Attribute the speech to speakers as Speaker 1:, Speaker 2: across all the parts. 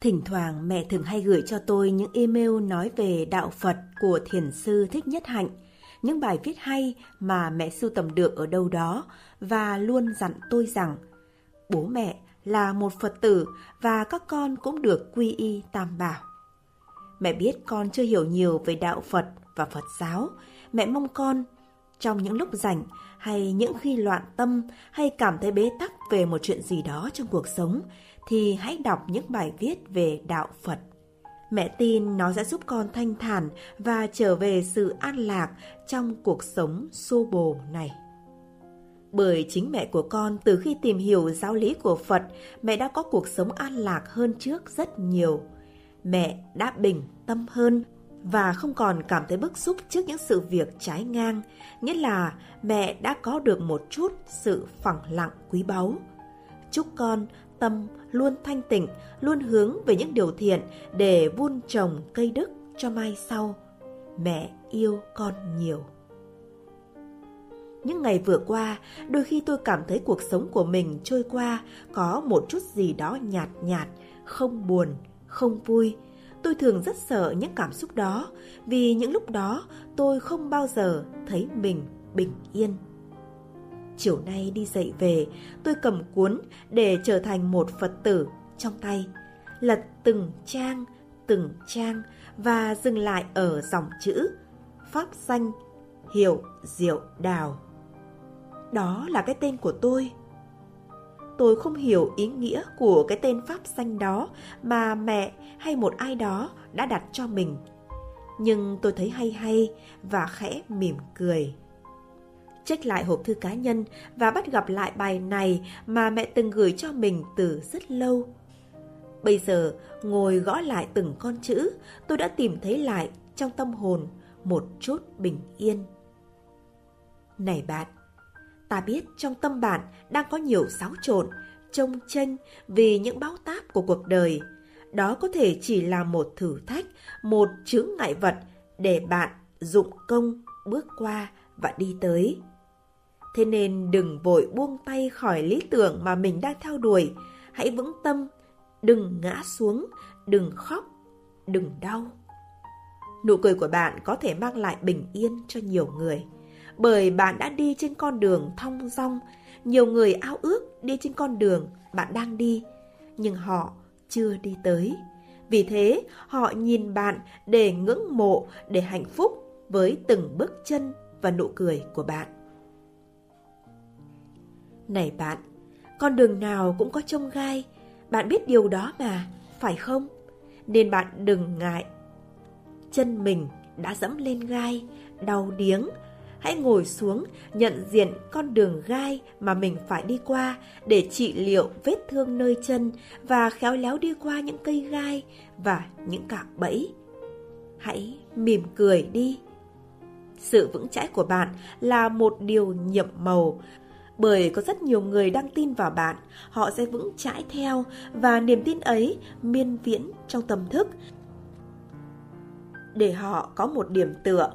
Speaker 1: Thỉnh thoảng mẹ thường hay gửi cho tôi những email nói về đạo Phật của thiền sư Thích Nhất Hạnh, những bài viết hay mà mẹ sưu tầm được ở đâu đó và luôn dặn tôi rằng bố mẹ là một Phật tử và các con cũng được quy y tam bảo. Mẹ biết con chưa hiểu nhiều về đạo Phật và Phật giáo, mẹ mong con trong những lúc rảnh hay những khi loạn tâm hay cảm thấy bế tắc về một chuyện gì đó trong cuộc sống thì hãy đọc những bài viết về đạo Phật. Mẹ tin nó sẽ giúp con thanh thản và trở về sự an lạc trong cuộc sống xô bồ này. Bởi chính mẹ của con từ khi tìm hiểu giáo lý của Phật, mẹ đã có cuộc sống an lạc hơn trước rất nhiều. Mẹ đã bình tâm hơn và không còn cảm thấy bức xúc trước những sự việc trái ngang, nghĩa là mẹ đã có được một chút sự phẳng lặng quý báu. Chúc con tâm luôn thanh tịnh, luôn hướng về những điều thiện để vun trồng cây đức cho mai sau. Mẹ yêu con nhiều. Những ngày vừa qua, đôi khi tôi cảm thấy cuộc sống của mình trôi qua có một chút gì đó nhạt nhạt, không buồn, không vui. Tôi thường rất sợ những cảm xúc đó, vì những lúc đó tôi không bao giờ thấy mình bình yên. Chiều nay đi dậy về, tôi cầm cuốn để trở thành một Phật tử trong tay, lật từng trang, từng trang và dừng lại ở dòng chữ Pháp danh Hiểu Diệu Đào. Đó là cái tên của tôi. Tôi không hiểu ý nghĩa của cái tên Pháp danh đó mà mẹ hay một ai đó đã đặt cho mình. Nhưng tôi thấy hay hay và khẽ mỉm cười check lại hộp thư cá nhân và bắt gặp lại bài này mà mẹ từng gửi cho mình từ rất lâu. Bây giờ, ngồi gõ lại từng con chữ, tôi đã tìm thấy lại trong tâm hồn một chút bình yên. Này bạn, ta biết trong tâm bạn đang có nhiều xáo trộn, trông tranh vì những báo táp của cuộc đời. Đó có thể chỉ là một thử thách, một chướng ngại vật để bạn dụng công bước qua và đi tới. Thế nên đừng vội buông tay khỏi lý tưởng mà mình đang theo đuổi. Hãy vững tâm, đừng ngã xuống, đừng khóc, đừng đau. Nụ cười của bạn có thể mang lại bình yên cho nhiều người. Bởi bạn đã đi trên con đường thong dong, nhiều người ao ước đi trên con đường bạn đang đi, nhưng họ chưa đi tới. Vì thế, họ nhìn bạn để ngưỡng mộ, để hạnh phúc với từng bước chân và nụ cười của bạn. Này bạn, con đường nào cũng có trông gai, bạn biết điều đó mà, phải không? Nên bạn đừng ngại. Chân mình đã dẫm lên gai, đau điếng. Hãy ngồi xuống, nhận diện con đường gai mà mình phải đi qua để trị liệu vết thương nơi chân và khéo léo đi qua những cây gai và những cạm bẫy. Hãy mỉm cười đi. Sự vững chãi của bạn là một điều nhiệm màu bởi có rất nhiều người đang tin vào bạn, họ sẽ vững chãi theo và niềm tin ấy miên viễn trong tâm thức. Để họ có một điểm tựa.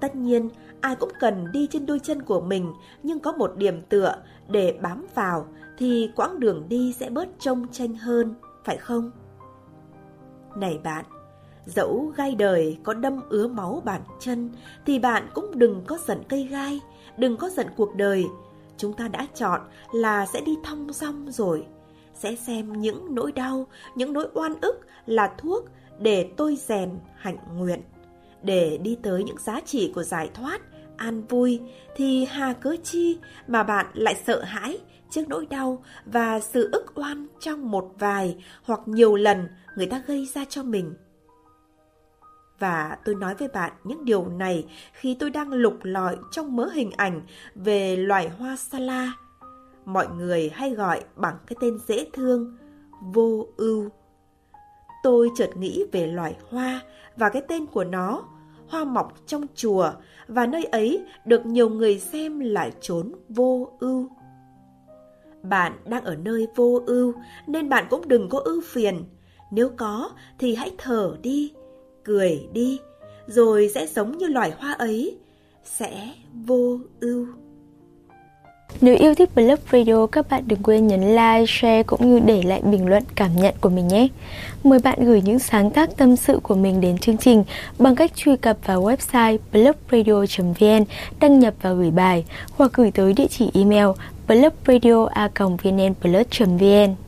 Speaker 1: Tất nhiên, ai cũng cần đi trên đôi chân của mình, nhưng có một điểm tựa để bám vào thì quãng đường đi sẽ bớt trông tranh hơn, phải không? Này bạn, dẫu gai đời có đâm ứa máu bàn chân thì bạn cũng đừng có giận cây gai, đừng có giận cuộc đời, chúng ta đã chọn là sẽ đi thong dong rồi. Sẽ xem những nỗi đau, những nỗi oan ức là thuốc để tôi rèn hạnh nguyện. Để đi tới những giá trị của giải thoát, an vui thì hà cớ chi mà bạn lại sợ hãi trước nỗi đau và sự ức oan trong một vài hoặc nhiều lần người ta gây ra cho mình. Và tôi nói với bạn những điều này khi tôi đang lục lọi trong mớ hình ảnh về loài hoa sala. Mọi người hay gọi bằng cái tên dễ thương, vô ưu. Tôi chợt nghĩ về loài hoa và cái tên của nó, hoa mọc trong chùa và nơi ấy được nhiều người xem là trốn vô ưu. Bạn đang ở nơi vô ưu nên bạn cũng đừng có ưu phiền. Nếu có thì hãy thở đi cười đi, rồi sẽ sống như loài hoa ấy, sẽ vô ưu.
Speaker 2: Nếu yêu thích Blog Radio, các bạn đừng quên nhấn like, share cũng như để lại bình luận cảm nhận của mình nhé. Mời bạn gửi những sáng tác tâm sự của mình đến chương trình bằng cách truy cập vào website blogradio.vn, đăng nhập và gửi bài hoặc gửi tới địa chỉ email blogradio.vnplus.vn.